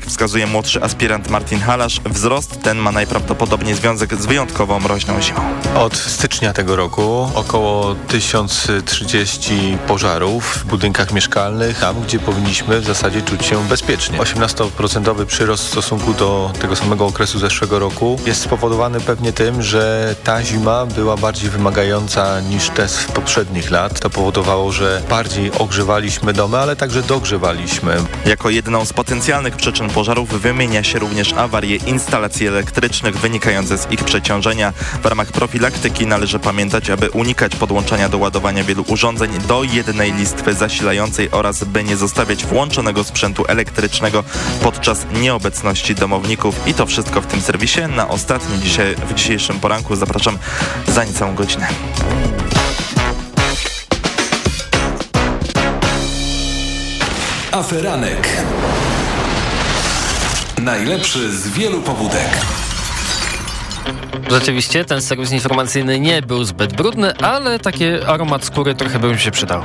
Jak wskazuje młodszy aspirant Martin Halasz, wzrost ten ma najprawdopodobniej związek z wyjątkowo mroźną zimą. Od stycznia tego roku około 1030 pożarów w budynkach mieszkalnych, tam gdzie powinniśmy w zasadzie czuć się bezpiecznie. 18% przyrost w stosunku do tego samego okresu zeszłego roku jest spowodowany pewnie tym, że ta zima była bardziej wymagająca niż te z poprzednich lat. To powodowało, że bardziej ogrzewaliśmy domy, ale także dogrzewaliśmy. Jako jedną z potencjalnych przyczyn pożarów wymienia się również awarie instalacji elektrycznych wynikające z ich przeciążenia. W ramach profilaktyki należy pamiętać, aby unikać podłączania do ładowania wielu urządzeń do jednej listwy zasilającej oraz by nie zostawiać włączonego sprzętu elektrycznego podczas nieobecności domowników. I to wszystko w tym serwisie. Na ostatni dzisiaj, w dzisiejszym poranku zapraszam za niecałą godzinę. Aferanek. Najlepszy z wielu pobudek. Rzeczywiście ten serwis informacyjny nie był zbyt brudny, ale taki aromat skóry trochę by mi się przydał.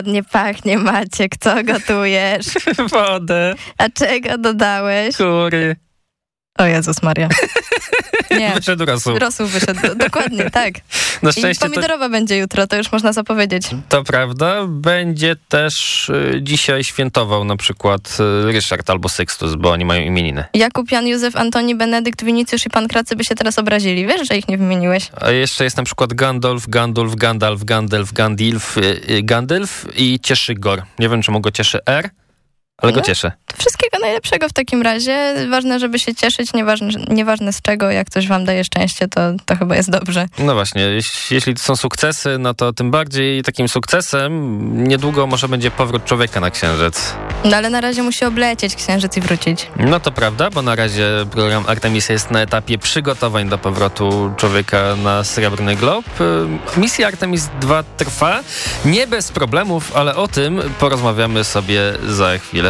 Ładnie pachnie, Maciek. Co gotujesz? Wodę. A czego dodałeś? Kury. O Jezus Maria. Nie. Wyszedł rosół. Rosół wyszedł, dokładnie, tak. Na szczęście I pomidorowa to... będzie jutro, to już można zapowiedzieć. To prawda. Będzie też y, dzisiaj świętował na przykład y, Ryszard albo Sextus, bo oni mają imieniny. Jakub, Jan, Józef, Antoni, Benedykt, Winicjusz i Pankracy by się teraz obrazili. Wiesz, że ich nie wymieniłeś? A jeszcze jest na przykład Gandalf, Gandulf, Gandalf, Gandalf, Gandilf, y, Gandalf i Cieszygor. Nie wiem, czy mogło cieszy R, ale go no, cieszę. Wszystkiego najlepszego w takim razie. Ważne, żeby się cieszyć, nieważne, nieważne z czego. Jak coś wam daje szczęście, to, to chyba jest dobrze. No właśnie, jeśli, jeśli to są sukcesy, no to tym bardziej takim sukcesem niedługo może będzie powrót człowieka na Księżyc. No ale na razie musi oblecieć Księżyc i wrócić. No to prawda, bo na razie program Artemisa jest na etapie przygotowań do powrotu człowieka na Srebrny Glob. Misja Artemis 2 trwa, nie bez problemów, ale o tym porozmawiamy sobie za chwilę.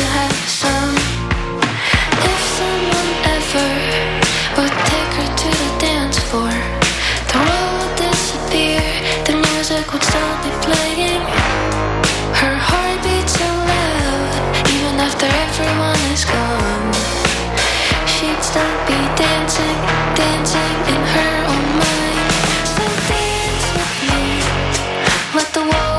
the wall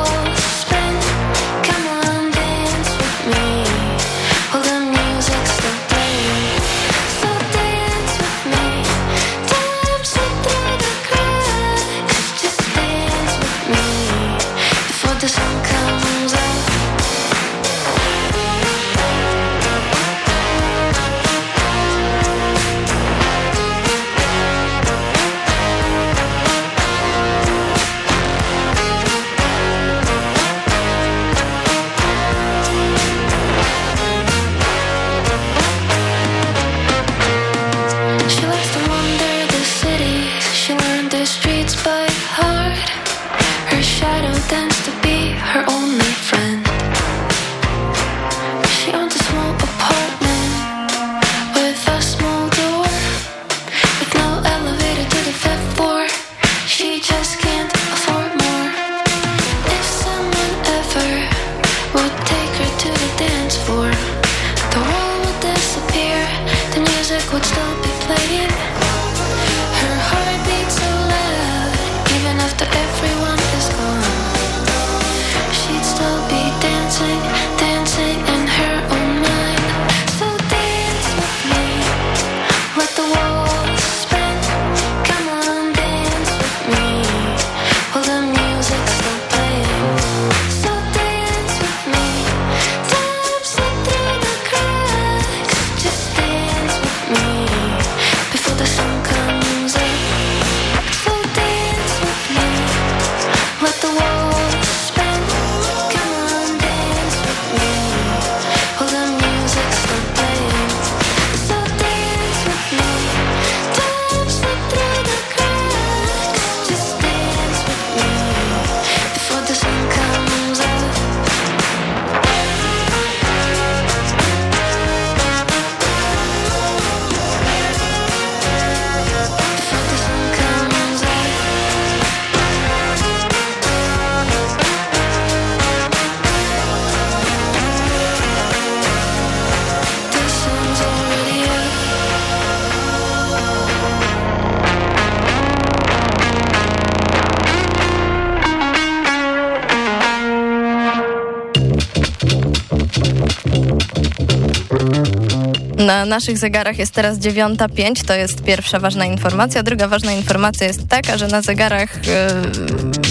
Na naszych zegarach jest teraz 9.05, to jest pierwsza ważna informacja. Druga ważna informacja jest taka, że na zegarach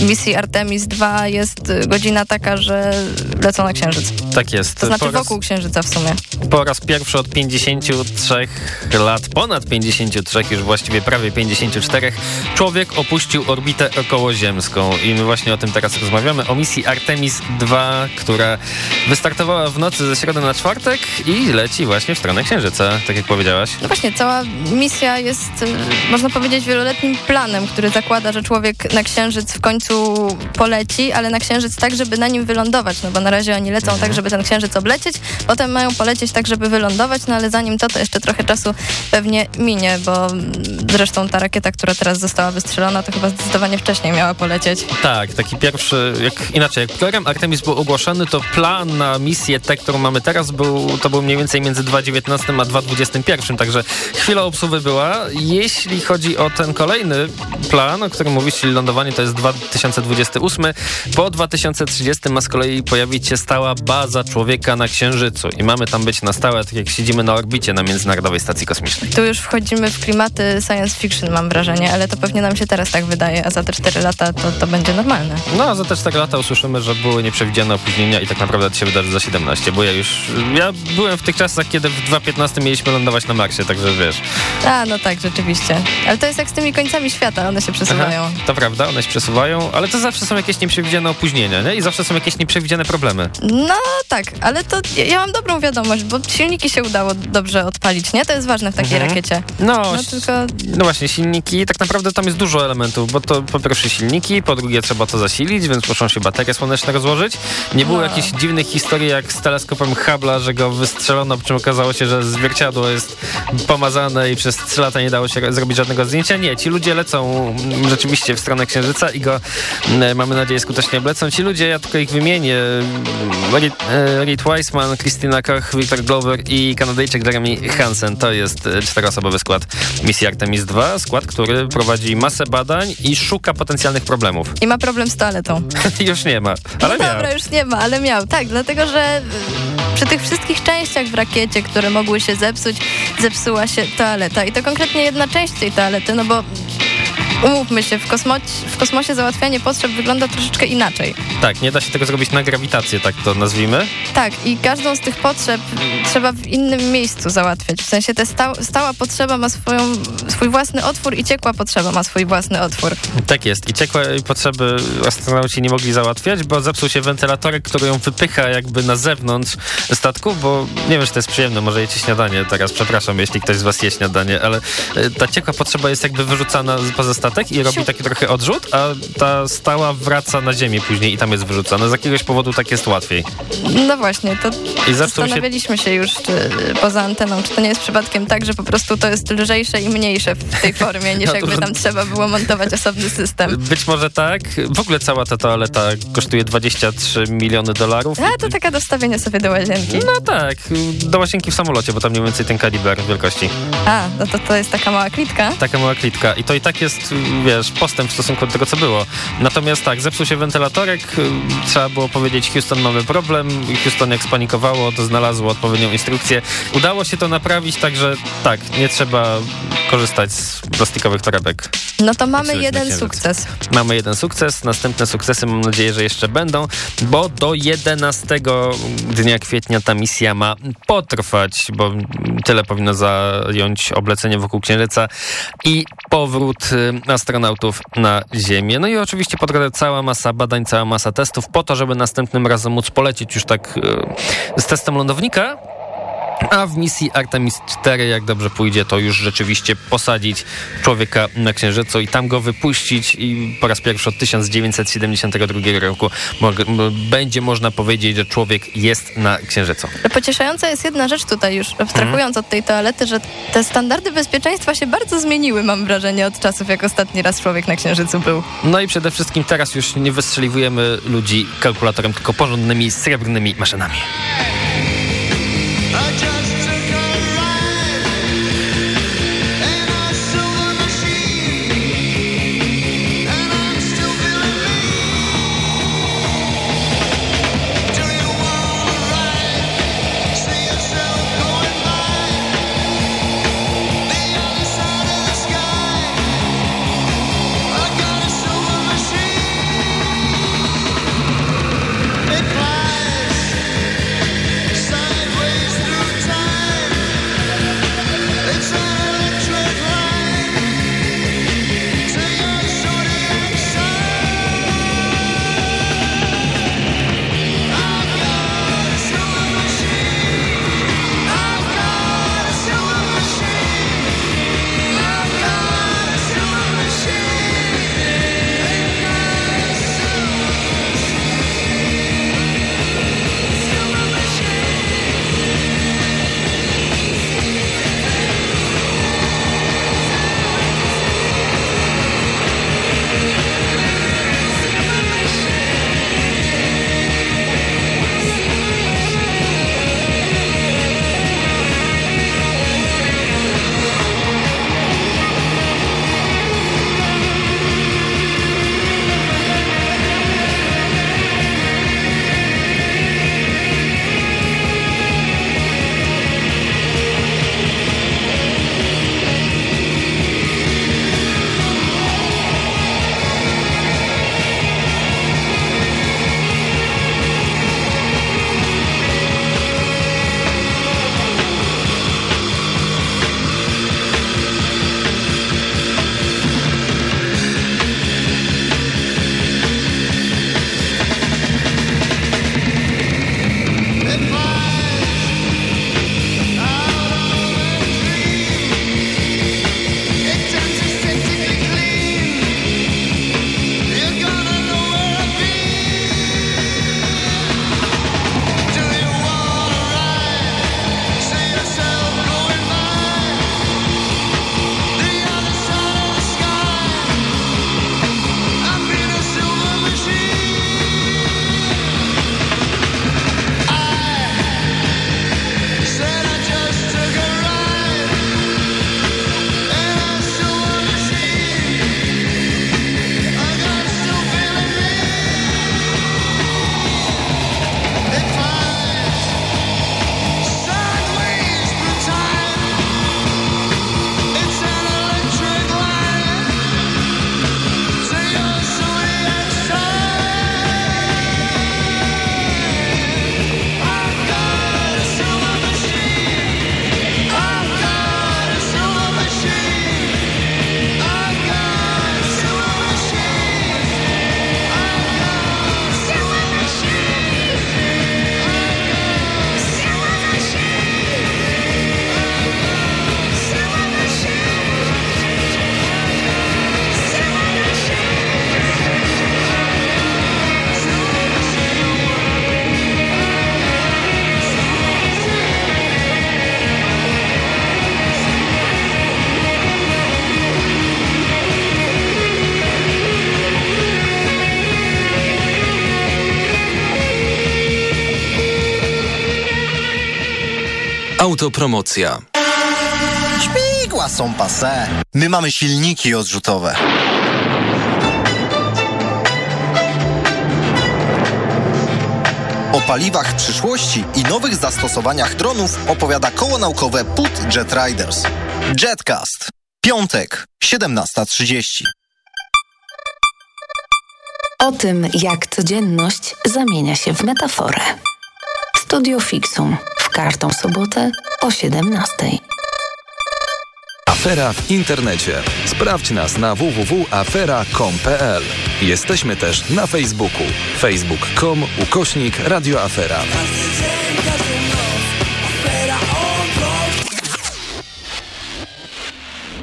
y, misji Artemis 2 jest godzina taka, że lecą na Księżyc. Tak jest. To znaczy po raz, wokół Księżyca w sumie. Po raz pierwszy od 53 lat, ponad 53, już właściwie prawie 54, człowiek opuścił orbitę okołoziemską. I my właśnie o tym teraz rozmawiamy, o misji Artemis 2, która wystartowała w nocy ze środy na czwartek i leci właśnie w stronę Księżyca, tak jak powiedziałaś. No właśnie, cała misja jest, y, można powiedzieć, wieloletnim planem, który zakłada, że człowiek na Księżyc w końcu poleci, ale na Księżyc tak, żeby na nim wylądować, no bo na razie oni lecą tak, żeby ten Księżyc oblecieć, potem mają polecieć tak, żeby wylądować, no ale zanim to, to jeszcze trochę czasu pewnie minie, bo zresztą ta rakieta, która teraz została wystrzelona, to chyba zdecydowanie wcześniej miała polecieć. Tak, taki pierwszy, jak inaczej, jak program Artemis był ogłoszony, to plan na misję tę, którą mamy teraz, był, to był mniej więcej między 2019 a 2021, także chwila obsuwy była. Jeśli chodzi o ten kolejny plan, o którym mówisz, czyli lądowanie, to jest 2028. Po 2030 ma z kolei pojawić się stała baza człowieka na Księżycu i mamy tam być na stałe, tak jak siedzimy na orbicie na Międzynarodowej Stacji Kosmicznej. Tu już wchodzimy w klimaty science fiction, mam wrażenie, ale to pewnie nam się teraz tak wydaje, a za te 4 lata to, to będzie normalne. No, a za te 4 lata usłyszymy, że były nieprzewidziane opóźnienia i tak naprawdę to się wydarzy za 17, bo ja już, ja byłem w tych czasach, kiedy w 2015 mieliśmy lądować na Marsie, także wiesz. A, no tak, rzeczywiście. Ale to jest jak z tymi końcami świata, one się przesuwają. Aha, to prawda, one się przesuwają, ale to zawsze są jakieś nieprzewidziane opóźnienia, nie? I zawsze są jakieś nieprzewidziane problemy. No tak, ale to ja, ja mam dobrą wiadomość, bo silniki się udało dobrze odpalić, nie? To jest ważne w takiej Mhm. rakiecie. No, No tylko no właśnie, silniki, tak naprawdę tam jest dużo elementów, bo to po pierwsze silniki, po drugie trzeba to zasilić, więc muszą się baterie słoneczne rozłożyć. Nie było No. jakichś dziwnych historii jak z teleskopem Hubble'a, że go wystrzelono, przy czym okazało się, że zwierciadło jest pomazane i przez 3 lata nie dało się zrobić żadnego zdjęcia. Nie, ci ludzie lecą rzeczywiście w stronę Księżyca i go, mm, mamy nadzieję, skutecznie oblecą. Ci ludzie, ja tylko ich wymienię, Reed, e, Weissman, Christina Koch, Victor Glover i Kanadyjczyk Jeremy Hansen. To jest e, czteroosobowy skład misji Artemis 2, skład, który prowadzi masę badań i szuka potencjalnych problemów. i ma problem z toaletą. Już nie ma, ale no miał. dobra, już nie ma, ale miał. Tak, dlatego że y, przy tych wszystkich częściach w rakiecie, które mogły się zepsuć, zepsuła się toaleta. I to konkretnie jedna część tej toalety, no bo umówmy się, w, kosmo w kosmosie załatwianie potrzeb wygląda troszeczkę inaczej. Tak, nie da się tego zrobić na grawitację, tak to nazwijmy. Tak, i każdą z tych potrzeb trzeba w innym miejscu załatwiać. W sensie ta sta stała potrzeba ma swoją, swój własny otwór i ciekła potrzeba ma swój własny otwór. Tak jest. I ciekłe potrzeby astronauci nie mogli załatwiać, bo zepsuł się wentylatorek, który ją wypycha jakby na zewnątrz statku, bo nie wiem, czy to jest przyjemne, może jecie śniadanie teraz, przepraszam, jeśli ktoś z was je śniadanie, ale e, ta ciekła potrzeba jest jakby wyrzucana z- poza statek i robi taki trochę odrzut, a ta stała wraca na ziemię później i tam jest wyrzucana. Z jakiegoś powodu tak jest łatwiej. No właśnie, to I zepsuł się zastanawialiśmy się już czy, poza anteną, czy to nie jest przypadkiem tak, że po prostu to jest lżejsze i mniejsze w tej formie, niż No jakby tam trzeba było montować osobny system. Być może tak. W ogóle cała ta toaleta kosztuje 23 miliony dolarów. A, to taka dostawienie sobie do łazienki. No tak, do łazienki w samolocie, bo tam mniej więcej ten kaliber wielkości. A, no to to jest taka mała klitka. Taka mała klitka. I to i tak jest, wiesz, postęp w stosunku do tego, co było. Natomiast tak, zepsuł się wentylatorek, trzeba było powiedzieć, Houston, mamy problem. Houston jak spanikowało, to znalazło odpowiednią instrukcję. Udało się to naprawić, także tak, nie trzeba korzystać z plastikowych torebek. No to mamy jeden księżyc. sukces. Mamy jeden sukces, następne sukcesy mam nadzieję, że jeszcze będą, bo do 11 dnia kwietnia ta misja ma potrwać, bo tyle powinno zająć oblecenie wokół Księżyca i powrót y, astronautów na Ziemię. No i oczywiście po drodze cała masa badań, cała masa testów po to, żeby następnym razem móc polecieć już tak y, z testem lądownika, a w misji Artemis 4, jak dobrze pójdzie, to już rzeczywiście posadzić człowieka na Księżycu i tam go wypuścić i po raz pierwszy od 1972 roku będzie można powiedzieć, że człowiek jest na Księżycu. Pocieszająca jest jedna rzecz tutaj już, abstrahując od tej toalety, że te standardy bezpieczeństwa się bardzo zmieniły, mam wrażenie, od czasów, jak ostatni raz człowiek na Księżycu był. No i przede wszystkim teraz już nie wystrzeliwujemy ludzi kalkulatorem, tylko porządnymi, srebrnymi maszynami. I just Autopromocja. Śmigła są pase. My mamy silniki odrzutowe. O paliwach przyszłości i nowych zastosowaniach dronów opowiada koło naukowe PUT Jet Riders. Jetcast. Piątek, 17.30. O tym, jak codzienność zamienia się w metaforę. Studio Fixum każdą sobotę o 17. Afera w internecie. Sprawdź nas na www.afera.com.pl. Jesteśmy też na Facebooku. facebook.com ukośnik radioafera.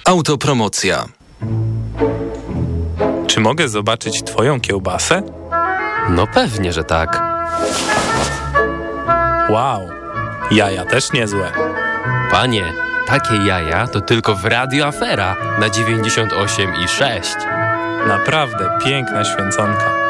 Autopromocja. Czy mogę zobaczyć twoją kiełbasę? No pewnie, że tak. Wow, jaja też niezłe. Panie, takie jaja to tylko w Radio Afera na 98 i 6. Naprawdę piękna święconka.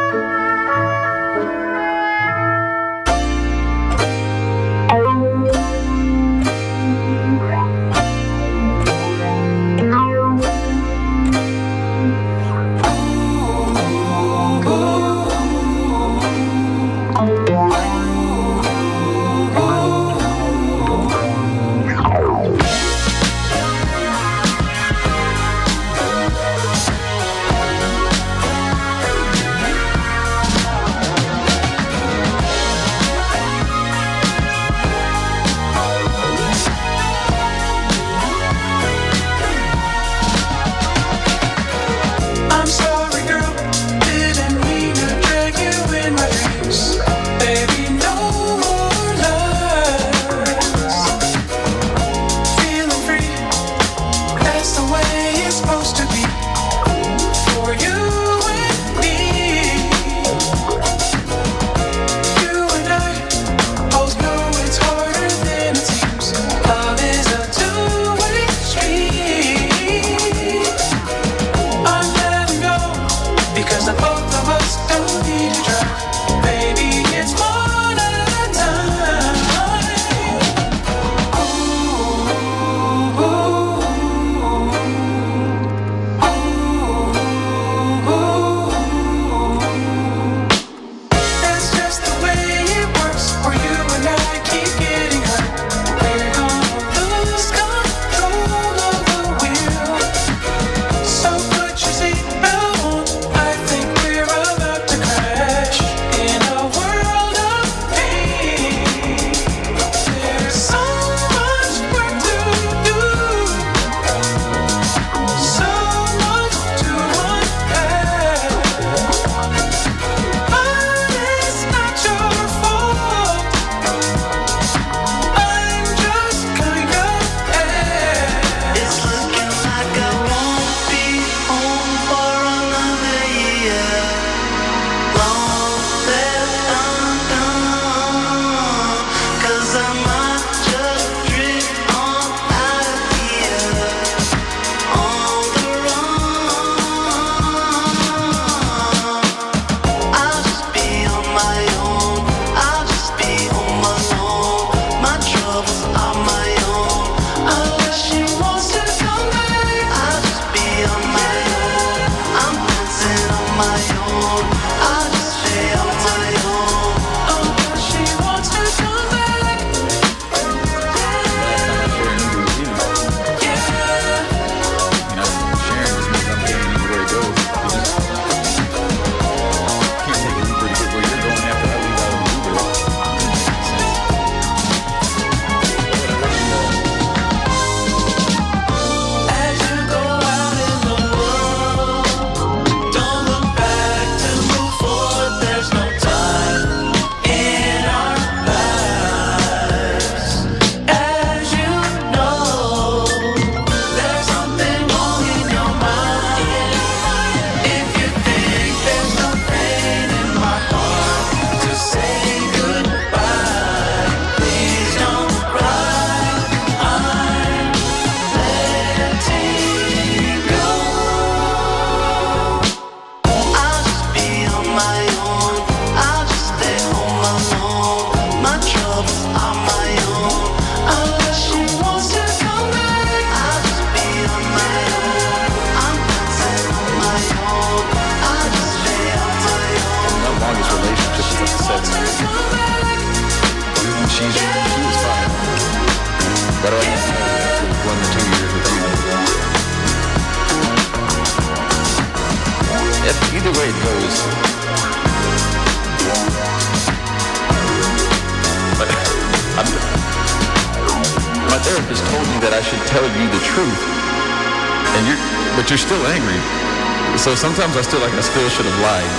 So sometimes I still like I still should have lied.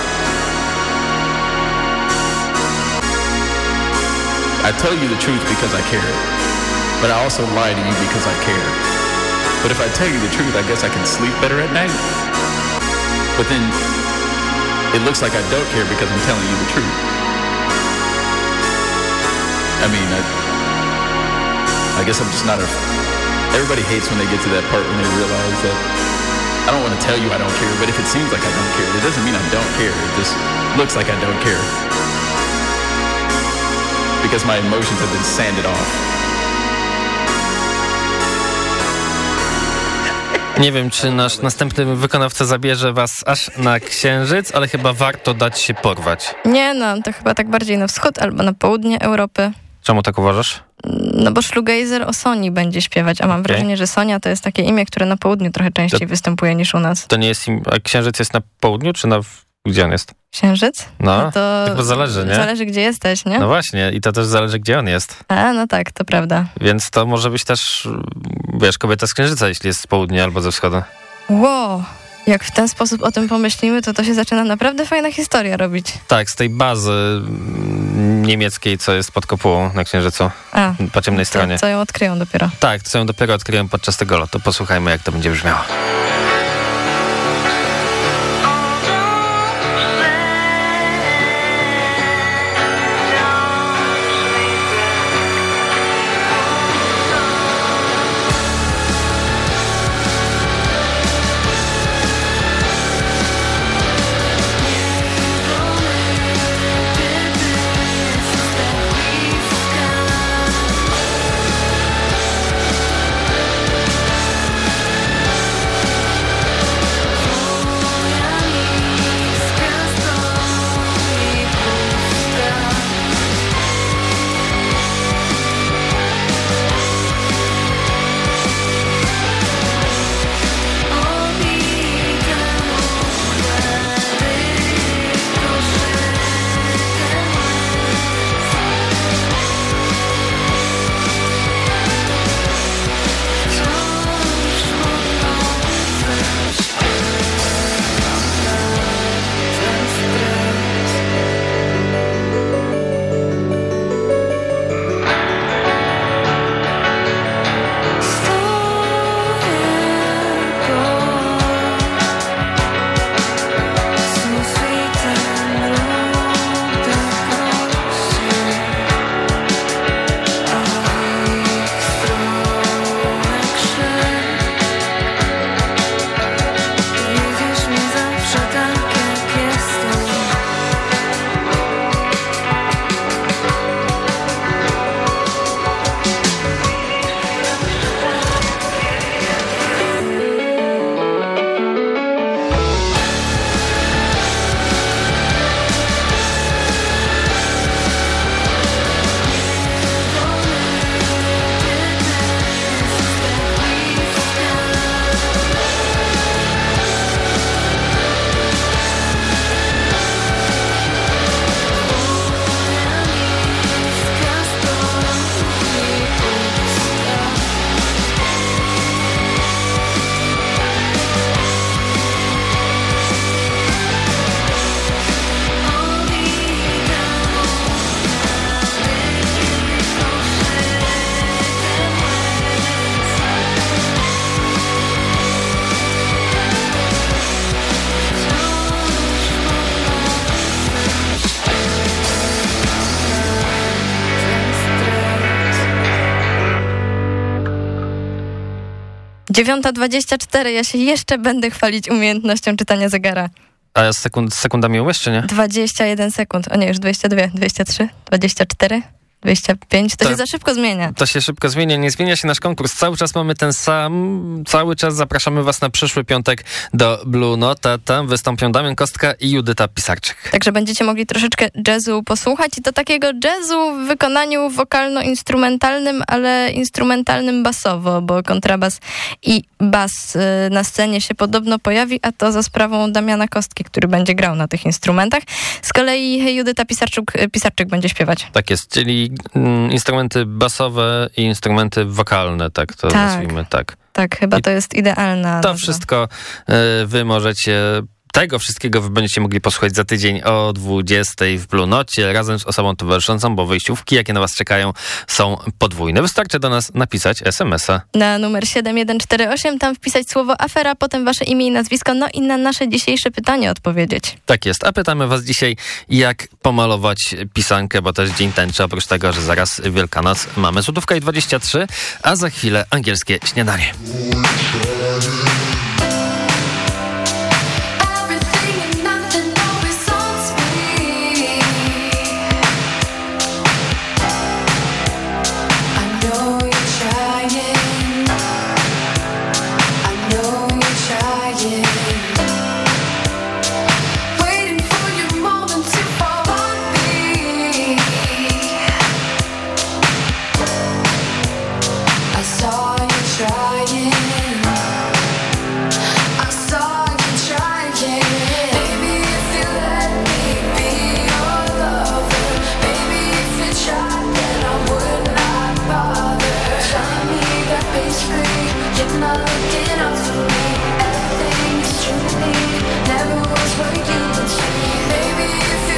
I tell you the truth because I care, but I also lie to you because I care. But if I tell you the truth, I guess I can sleep better at night. But then it looks like I don't care because I'm telling you the truth. I mean, I, I guess I'm just not a. Everybody hates when they get to that part when they realize that I don't want to tell you I don't care, but if it seems like I don't care, it doesn't mean I don't care. It just looks like I don't care. Because my emotions have been sanded off. Nie wiem, czy nasz następny wykonawca zabierze was aż na księżyc, ale chyba warto dać się porwać. Nie no, to chyba tak bardziej na wschód albo na południe Europy. Czemu tak uważasz? No bo Szlugejzer o Soni będzie śpiewać, a mam Okej. wrażenie, że Sonia to jest takie imię, które na południu trochę częściej występuje niż u nas. To nie jest im... A księżyc jest na południu, czy na... Gdzie on jest? Księżyc? No, to chyba zależy, nie? Zależy, gdzie jesteś, nie? No właśnie, i to też zależy, gdzie on jest. A, no tak, to prawda. Więc to może być też, wiesz, kobieta z księżyca, jeśli jest z południa albo ze wschodu. Wow, jak w ten sposób o tym pomyślimy, to to się zaczyna naprawdę fajna historia robić. Tak, z tej bazy mm, niemieckiej, co jest pod kopułą na księżycu, A, po ciemnej stronie. co ją odkryją dopiero. Tak, co ją dopiero odkryłem podczas tego lotu. Posłuchajmy, jak to będzie brzmiało. Dziewiąta dwadzieścia cztery. Ja się jeszcze będę chwalić umiejętnością czytania zegara. A z, sekund, z sekundami umiesz, czy nie? 21 sekund. O nie, już 22, 23, 24. 25. To Tak. się za szybko zmienia. To się szybko zmienia, nie zmienia się nasz konkurs. Cały czas mamy ten sam, cały czas zapraszamy was na przyszły piątek do Blue Nota. Tam wystąpią Damian Kostka i Judyta Pisarczyk. Także będziecie mogli troszeczkę jazzu posłuchać i to takiego jazzu w wykonaniu wokalno-instrumentalnym, ale instrumentalnym basowo, bo kontrabas i bas y, na scenie się podobno pojawi, a to za sprawą Damiana Kostki, który będzie grał na tych instrumentach. Z kolei Judyta Pisarczyk, Pisarczyk będzie śpiewać. Tak jest, czyli instrumenty basowe i instrumenty wokalne, tak to Tak. nazwijmy, tak. Tak, chyba I to jest idealna To nazwa. wszystko y, wy możecie... Tego wszystkiego wy będziecie mogli posłuchać za tydzień o 20 w Blue Nocie razem z osobą towarzyszącą, bo wyjściówki, jakie na was czekają, są podwójne. Wystarczy do nas napisać SMS-a. na numer 7148, tam wpisać słowo afera, potem wasze imię i nazwisko, no i na nasze dzisiejsze pytanie odpowiedzieć. Tak jest. A pytamy was dzisiaj, jak pomalować pisankę, bo też dzień tęczy, oprócz tego, że zaraz Wielkanoc mamy złotówka i 23, a za chwilę angielskie śniadanie. Maybe if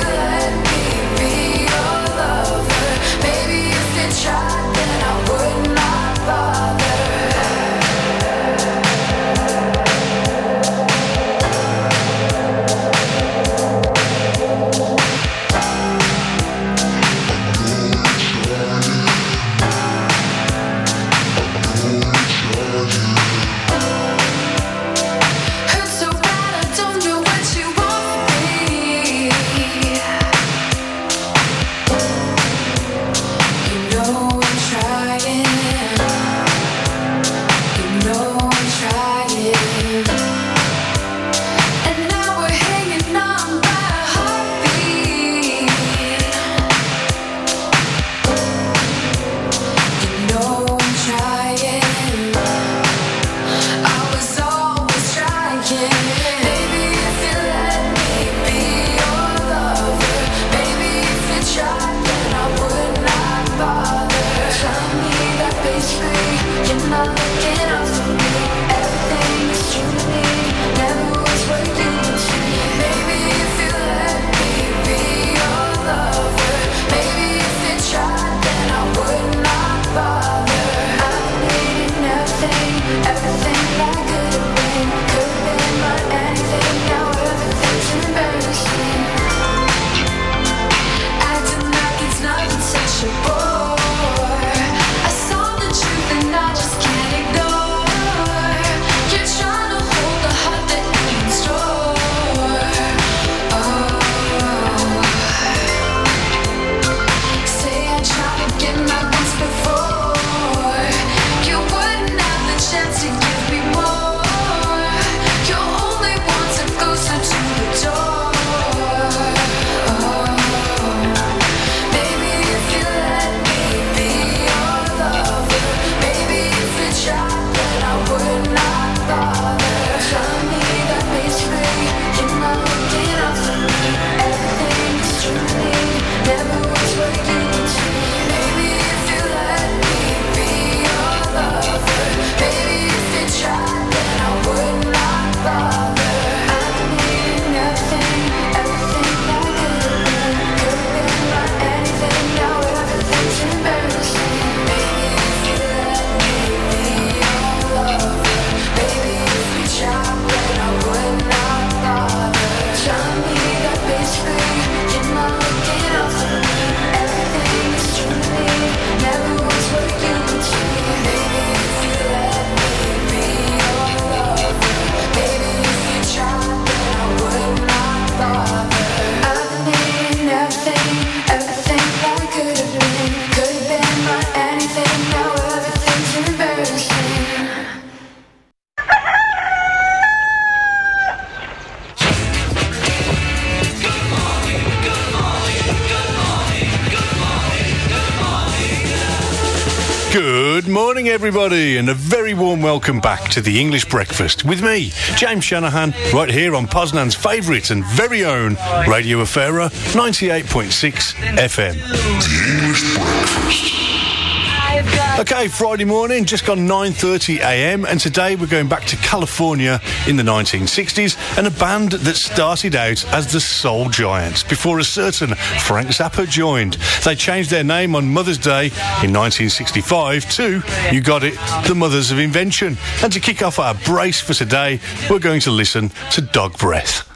everybody, and a very warm welcome back to the English Breakfast with me, James Shanahan, right here on Poznan's favourite and very own Radio Afera 98.6 FM. The English Breakfast. Okay, Friday morning, just gone 9:30 a.m. and today we're going back to California in the 1960s and a band that started out as the Soul Giants before a certain Frank Zappa joined. They changed their name on Mother's Day in 1965 to, you got it, the Mothers of Invention. And to kick off our brace for today, we're going to listen to Dog Breath.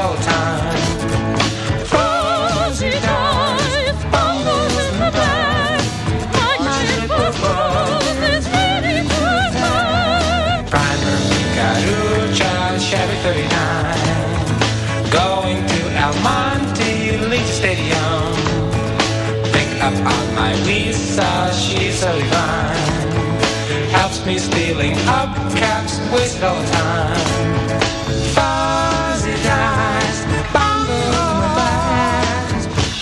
All the time Fuzzy dive, bumbles in the back My is ready attack Primer, Carucha, Chevy 39 Going to El Monte Legion Stadium. Pick up on my Lisa, she's so divine. Helps me stealing up caps, wasted all the time. My.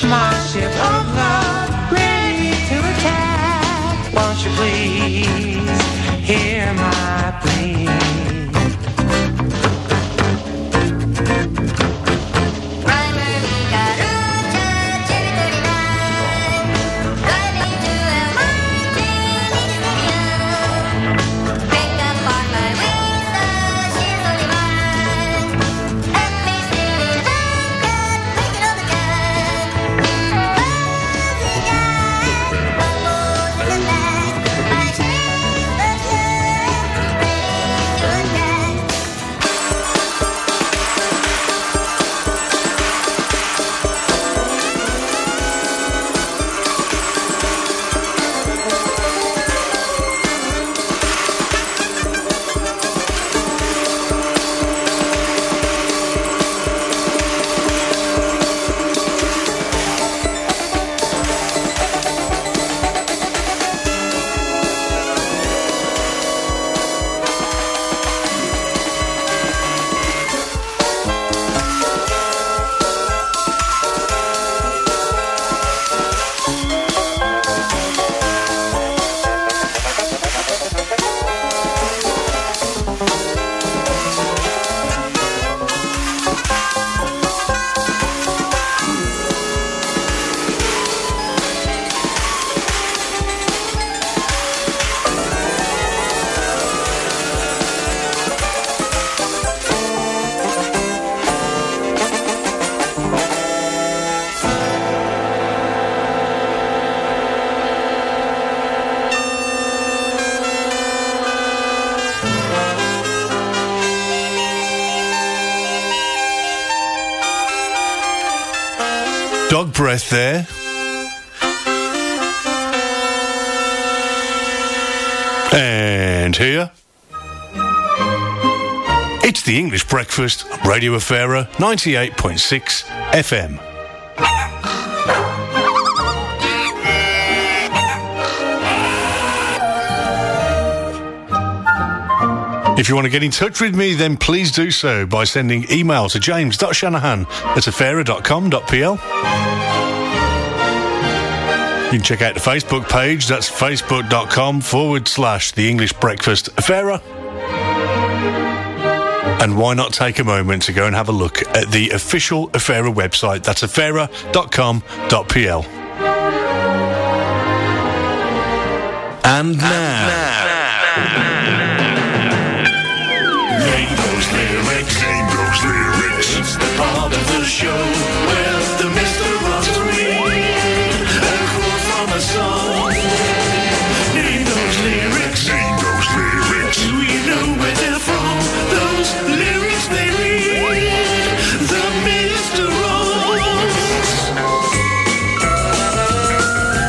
My ship of love, ready to attack. Won't you please hear my plea? Breath there. And here. It's the English Breakfast, Radio Afera 98.6 FM. If you want to get in touch with me, then please do so by sending email to james.shanahan at afera.com.pl. You can check out the Facebook page. That's facebook.com forward slash the English Breakfast Affaira. And why not take a moment to go and have a look at the official Affaira website? That's affaira.com.pl. And now. Of the show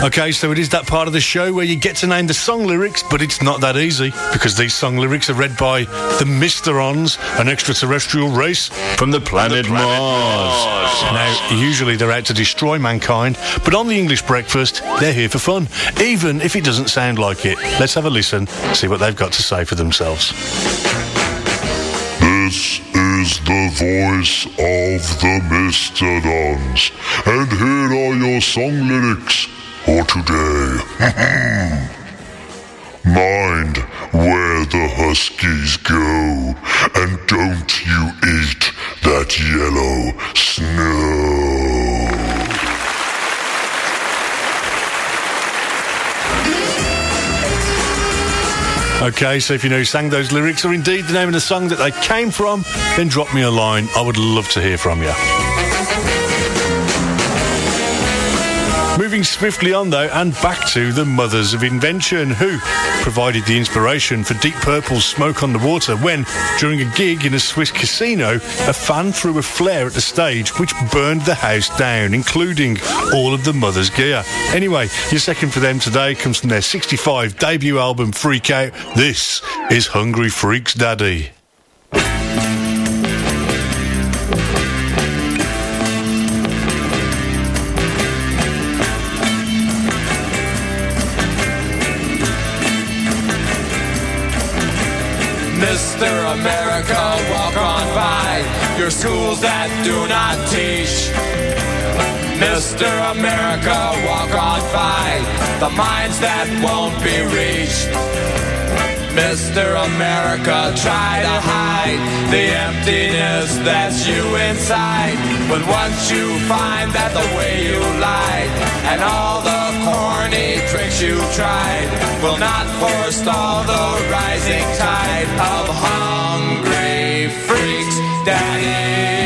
Okay, so it is that part of the show where you get to name the song lyrics, but it's not that easy because these song lyrics are read by the Mysterons, an extraterrestrial race from the planet, Mars. Now, usually they're out to destroy mankind, but on the English breakfast, they're here for fun, even if it doesn't sound like it. Let's have a listen, see what they've got to say for themselves. This is the voice of the Mistodons, and here are your song lyrics for today. Mind where the Huskies go, and don't you eat that yellow snow. Okay, so if you know who sang those lyrics or indeed the name of the song that they came from, then drop me a line. I would love to hear from you. Moving swiftly on though, and back to the mothers of invention, who provided the inspiration for Deep Purple's Smoke on the Water when, during a gig in a Swiss casino, a fan threw a flare at the stage which burned the house down, including all of the mothers' gear. Anyway, your second for them today comes from their 65 debut album Freak Out. This is Hungry Freaks Daddy. Mr. America, walk on by your schools that do not teach. Mr. America, walk on by the minds that won't be reached. Mr. America, try to hide the emptiness that's you inside. But once you find that the way you lied and all the corny tricks you tried will not forestall the rising tide of hungry freaks, daddy.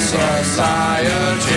Society.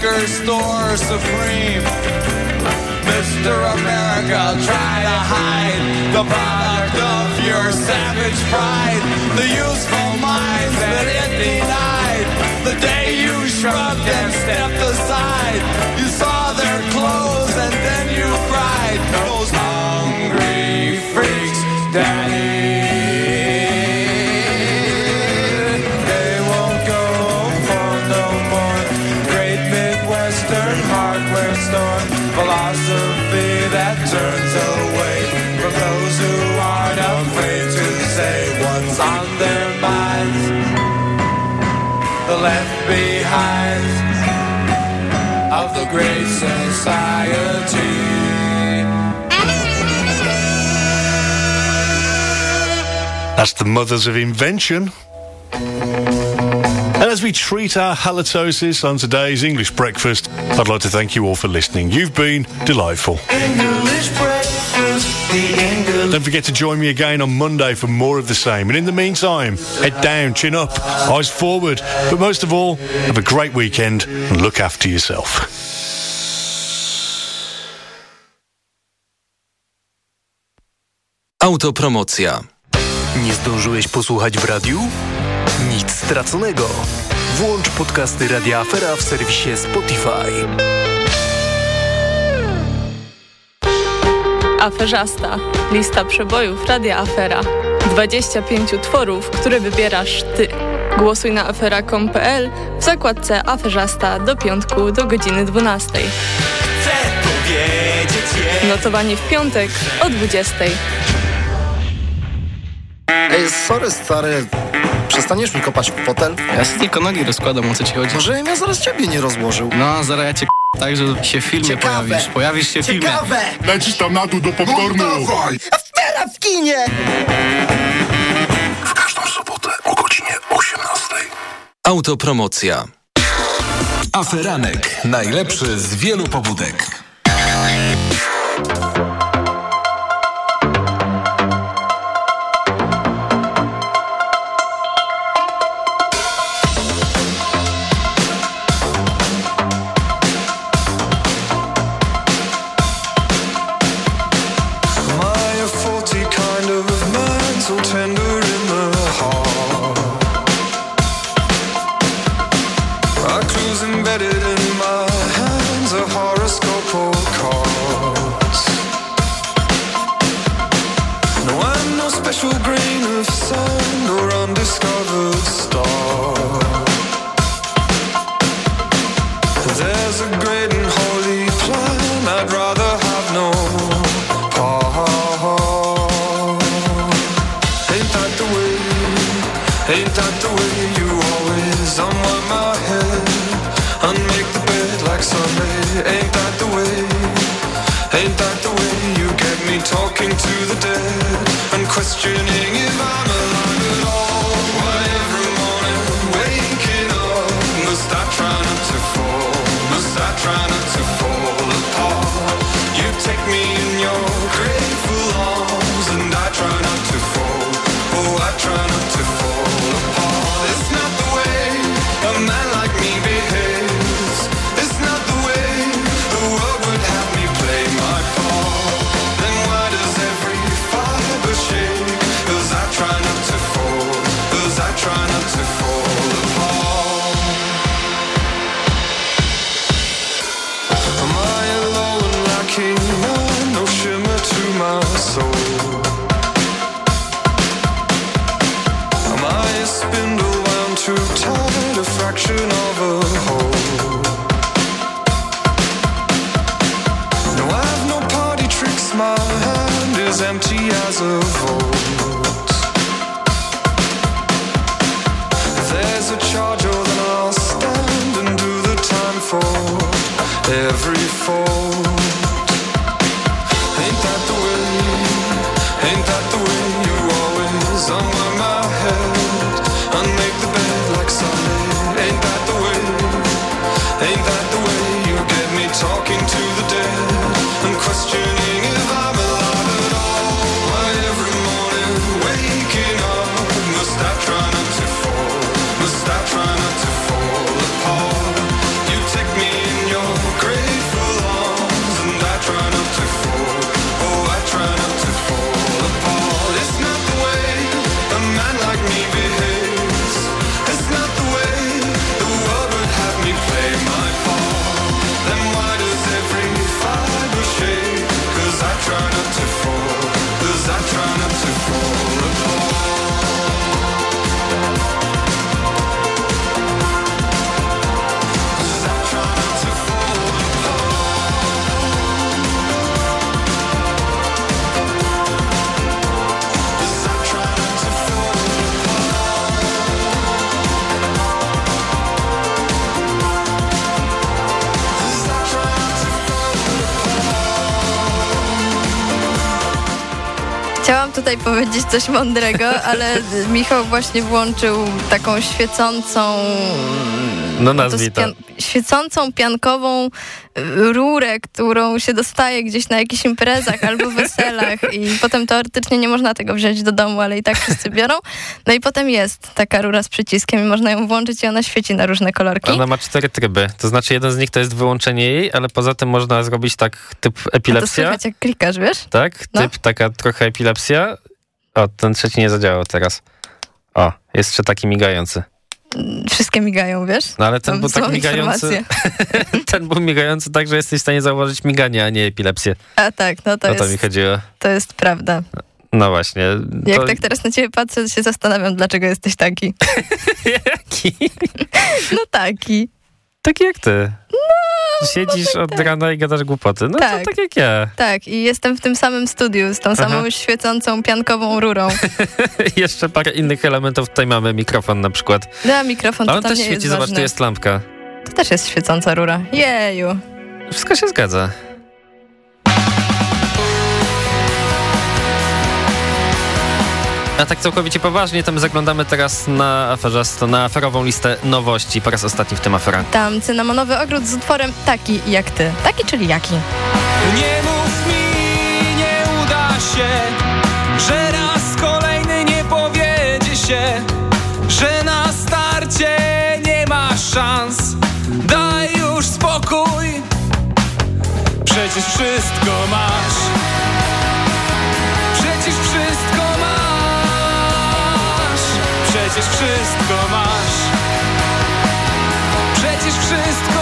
Liquor store supreme. Mr. America, try to hide the product of your savage pride, the useful minds that it denied. The day you shrugged and stepped aside, you saw behind of the great society. That's the mothers of invention. And as we treat our halitosis on today's English breakfast, I'd like to thank you all for listening. You've been delightful. English breakfast, the English. Don't forget to join me again on Monday for more of the same. And in the meantime, head down, chin up, eyes forward. But most of all, have a great weekend and look after yourself. Autopromocja. Nie zdążyłeś posłuchać w radiu? Nic straconego. Włącz podcasty Radia Afera w serwisie Spotify. Aferzasta. Lista przebojów Radia Afera. 25 utworów, które wybierasz ty. Głosuj na afera.com.pl w zakładce Aferzasta do piątku do godziny 12. Notowanie w piątek o 20. Ej, sorry stary, przestaniesz mi kopać w fotel? Ja sobie tylko nogi rozkładam, o co ci chodzi? Może ja zaraz ciebie nie rozłożył. No, zaraz ja cię tak, że się w filmie Ciekawe. pojawisz. Pojawisz się w filmie. Ciekawe! Lecisz tam na dół do popcornu. Afera w kinie! W każdą sobotę o godzinie 18. Autopromocja. Aferanek. Najlepszy z wielu pobudek. Tutaj powiedzieć coś mądrego, ale Michał właśnie włączył taką świecącą... No to nazwij to. świecącą, piankową y, rurę, którą się dostaje gdzieś na jakichś imprezach albo weselach i potem teoretycznie nie można tego wziąć do domu, ale i tak wszyscy biorą. No i potem jest taka rura z przyciskiem i można ją włączyć i ona świeci na różne kolorki. Ona ma cztery tryby. To znaczy jeden z nich to jest wyłączenie jej, ale poza tym można zrobić tak typ A to epilepsja. słychać jak klikasz, wiesz? Tak? No. Typ taka trochę epilepsja. O, ten trzeci nie zadziałał teraz. O, jest jeszcze taki migający. Wszystkie migają, wiesz? No ale ten był tak migający. ten był migający tak, że jesteś w stanie zauważyć miganie, a nie epilepsję. A tak, no to, o to mi jest, chodziło. to jest prawda. No właśnie. Jak to... tak teraz na ciebie patrzę, to się zastanawiam, dlaczego jesteś taki. Jaki? No taki. Taki jak ty. Siedzisz od rana i gadasz głupoty. No Tak. to tak jak ja. Tak, i jestem w tym samym studiu z tą Aha. samą świecącą, piankową rurą. Jeszcze parę innych elementów tutaj mamy. Mikrofon na przykład. No, a mikrofon to on tam też świeci, zobacz, ważny. tu jest lampka. To też jest świecąca rura. Jeju. Wszystko się zgadza. A tak całkowicie poważnie, to my zaglądamy teraz na aferzasto, na aferową listę nowości. Po raz ostatni w tym afera. Tam cynamonowy ogród z utworem Taki jak ty. Taki, czyli jaki? Nie mów mi, nie uda się, że raz kolejny nie powiedzie się, że na starcie nie ma szans. Daj już spokój, przecież wszystko masz. Przecież wszystko masz. Przecież wszystko masz. Przecież wszystko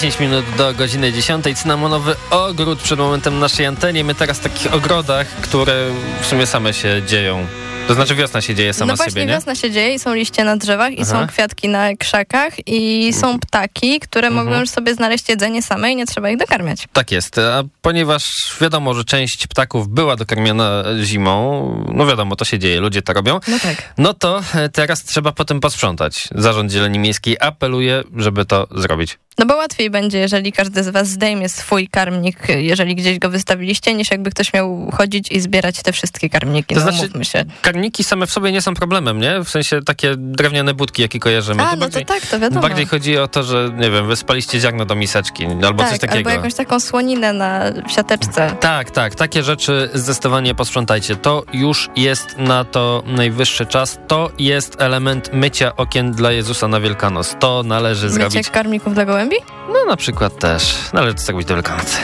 10 minut do godziny 10. Cynamonowy ogród przed momentem naszej antenie. My teraz w takich ogrodach, które w sumie same się dzieją. To znaczy wiosna się dzieje sama no właśnie siebie, nie? wiosna się dzieje i są liście na drzewach i Aha. są kwiatki na krzakach i są ptaki, które Mhm. mogą już sobie znaleźć jedzenie same i nie trzeba ich dokarmiać. Tak jest, a ponieważ wiadomo, że część ptaków była dokarmiona zimą, no wiadomo, to się dzieje, ludzie to robią, No tak. no to e, teraz trzeba potem posprzątać. Zarząd Zieleni Miejskiej apeluje, żeby to zrobić. No bo łatwiej będzie, jeżeli każdy z was zdejmie swój karmnik, jeżeli gdzieś go wystawiliście, niż jakby ktoś miał chodzić i zbierać te wszystkie karmniki. To no, znaczy, się. karniki same w sobie nie są problemem, nie? W sensie takie drewniane budki, jakie kojarzymy. A, To no to bardziej, tak, to wiadomo. bardziej chodzi o to, że, nie wiem, wyspaliście ziarno do miseczki albo tak, coś takiego. albo jakąś taką słoninę na siateczce. Tak, tak, takie rzeczy zdecydowanie posprzątajcie. To już jest na to najwyższy czas. To jest element mycia okien dla Jezusa na Wielkanoc. To należy Mycie zrobić. karmników dla gołębi? No na przykład też. Należy to zrobić do Wielkanocy.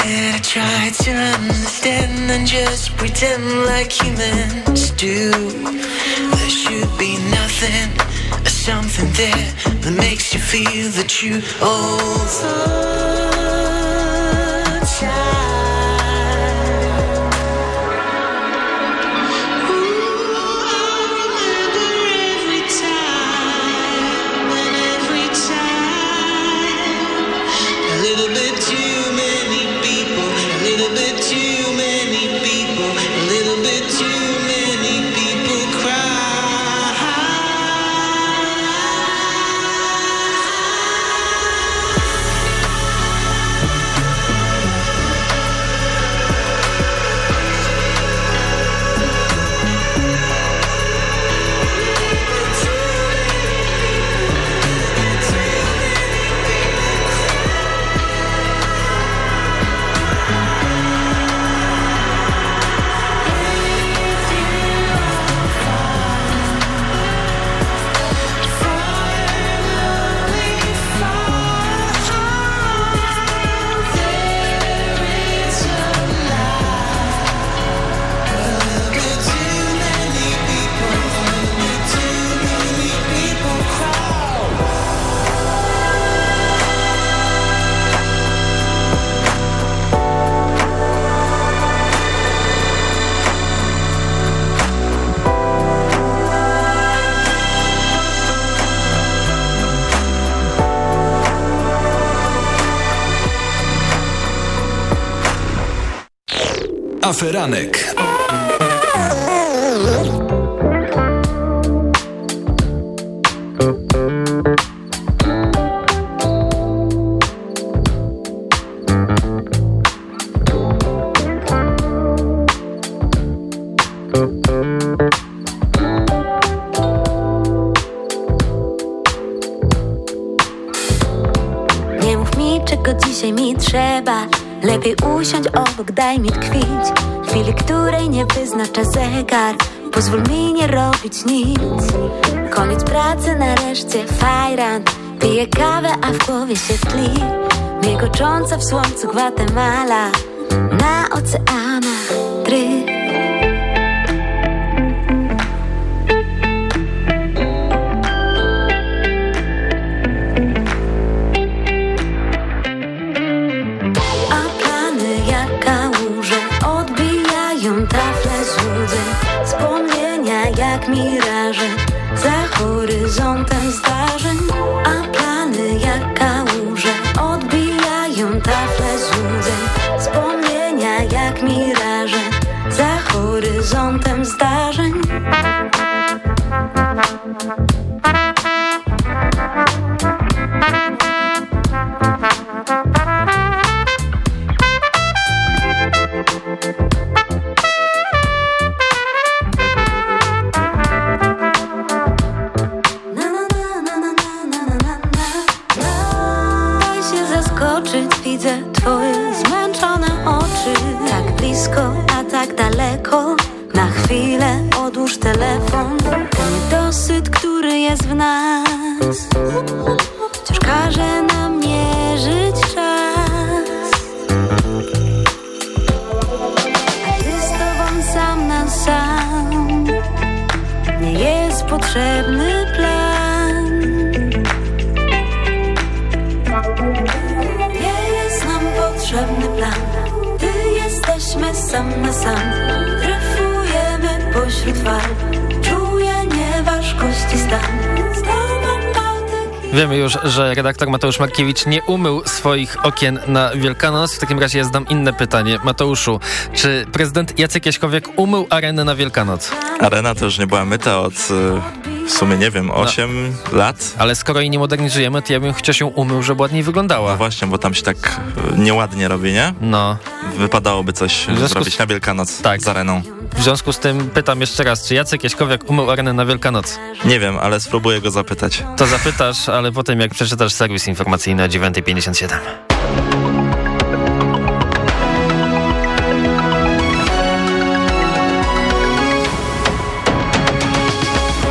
I try to understand and just pretend like humans do. There should be nothing or something there that makes you feel that you owe Aferanek. Lepiej usiądź obok, daj mi tkwić Chwili, której nie wyznacza zegar. Pozwól mi nie robić nic. Koniec pracy, nareszcie fajran. Piję kawę, a w głowie się tli. Miegocząca w słońcu Gwatemala Na oceanach potrzebny plan. Nie jest nam potrzebny plan. Gdy jesteśmy sam na sam. Dryfujemy pośród fal. Czuję nieważkości stan Wiemy już, że redaktor Mateusz Markiewicz nie umył swoich okien na Wielkanoc. W takim razie ja zadam inne pytanie. Mateuszu, czy prezydent Jacek Jaśkowiak umył arenę na Wielkanoc? Arena to już nie była myta od y, w sumie, nie wiem, 8 lat. Ale skoro jej nie modernizujemy, to ja bym chociaż ją umył, żeby ładniej wyglądała. No właśnie, bo tam się tak y, nieładnie robi, nie? No. Wypadałoby coś zrobić na Wielkanoc Tak. z areną. W związku z tym pytam jeszcze raz, czy Jacek Jaśkowiak umył arenę na Wielkanoc? Nie wiem, ale spróbuję go zapytać. To zapytasz, ale potem jak przeczytasz serwis informacyjny o 9.57.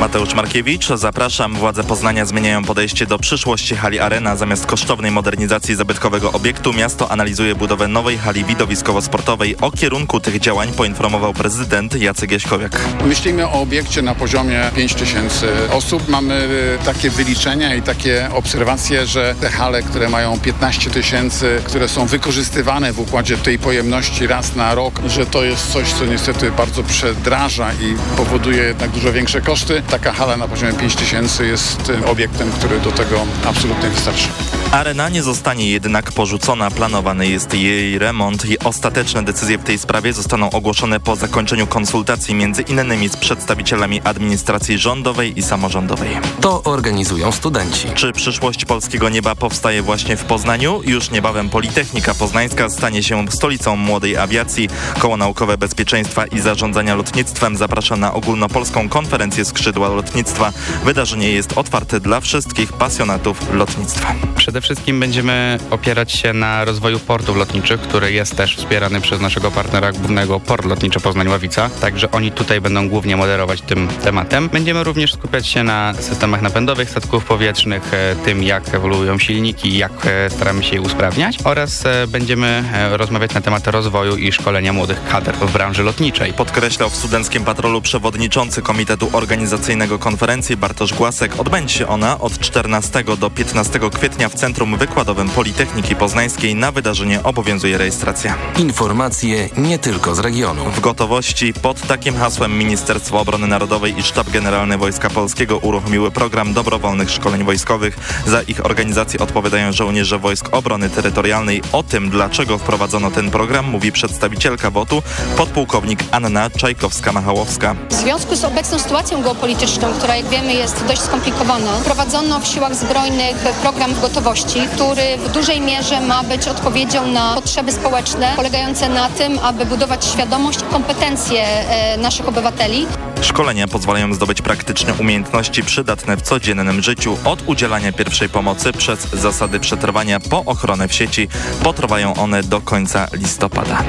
Mateusz Markiewicz, zapraszam. Władze Poznania zmieniają podejście do przyszłości hali Arena. Zamiast kosztownej modernizacji zabytkowego obiektu, miasto analizuje budowę nowej hali widowiskowo-sportowej. O kierunku tych działań poinformował prezydent Jacek Jaśkowiak. Myślimy o obiekcie na poziomie 5 tysięcy osób. Mamy y, takie wyliczenia i takie obserwacje, że te hale, które mają 15 tysięcy, które są wykorzystywane w układzie tej pojemności raz na rok, że to jest coś, co niestety bardzo przedraża i powoduje jednak dużo większe koszty. Taka hala na poziomie 5 tysięcy jest y, obiektem, który do tego absolutnie wystarczy. Arena nie zostanie jednak porzucona. Planowany jest jej remont i ostateczne decyzje w tej sprawie zostaną ogłoszone po zakończeniu konsultacji między innymi z przedstawicielami administracji rządowej i samorządowej. To organizują studenci. Czy przyszłość polskiego nieba powstaje właśnie w Poznaniu? Już niebawem Politechnika Poznańska stanie się stolicą młodej awiacji. Koło Naukowe Bezpieczeństwa i Zarządzania Lotnictwem zaprasza na ogólnopolską konferencję skrzydła lotnictwa. Wydarzenie jest otwarte dla wszystkich pasjonatów lotnictwa. Przede wszystkim będziemy opierać się na rozwoju portów lotniczych, który jest też wspierany przez naszego partnera głównego Port Lotniczy Poznań-Ławica. Także oni tutaj będą głównie moderować tym tematem. Będziemy również skupiać się na systemach napędowych statków powietrznych, e, tym jak ewoluują silniki, jak e, staramy się je usprawniać oraz e, będziemy rozmawiać na temat rozwoju i szkolenia młodych kader w branży lotniczej. Podkreślał w studenckim patrolu przewodniczący Komitetu Organizacyjnego Konferencji Bartosz Głasek. Odbędzie się ona od 14 do 15 kwietnia w Centrum Wykładowym Politechniki Poznańskiej. Na wydarzenie obowiązuje rejestracja. Informacje nie tylko z regionu. W gotowości pod takim hasłem Ministerstwo Obrony Narodowej i Sztab Generalny Wojska Polskiego uruchomiły program dobrowolnych szkoleń wojskowych. Za ich organizację odpowiadają żołnierze Wojsk Obrony Terytorialnej. O tym, dlaczego wprowadzono ten program, mówi przedstawicielka WOT-u, podpułkownik Anna Czajkowska-Machałowska. W związku z obecną sytuacją geopolityczną, która jak wiemy jest dość skomplikowana, prowadzono w siłach zbrojnych program w gotowości, który w dużej mierze ma być odpowiedzią na potrzeby społeczne, polegające na tym, aby budować świadomość i kompetencje e, naszych obywateli. Szkolenia pozwalają zdobyć praktyczne umiejętności przydatne w codziennym życiu, od udzielania pierwszej pomocy przez zasady przetrwania po ochronę w sieci. Potrwają one do końca listopada.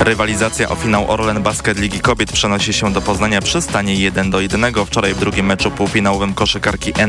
Rywalizacja o finał Orlen Basket Ligi Kobiet przenosi się do Poznania przy stanie 1 do 1. Wczoraj w drugim meczu półfinałowym koszykarki N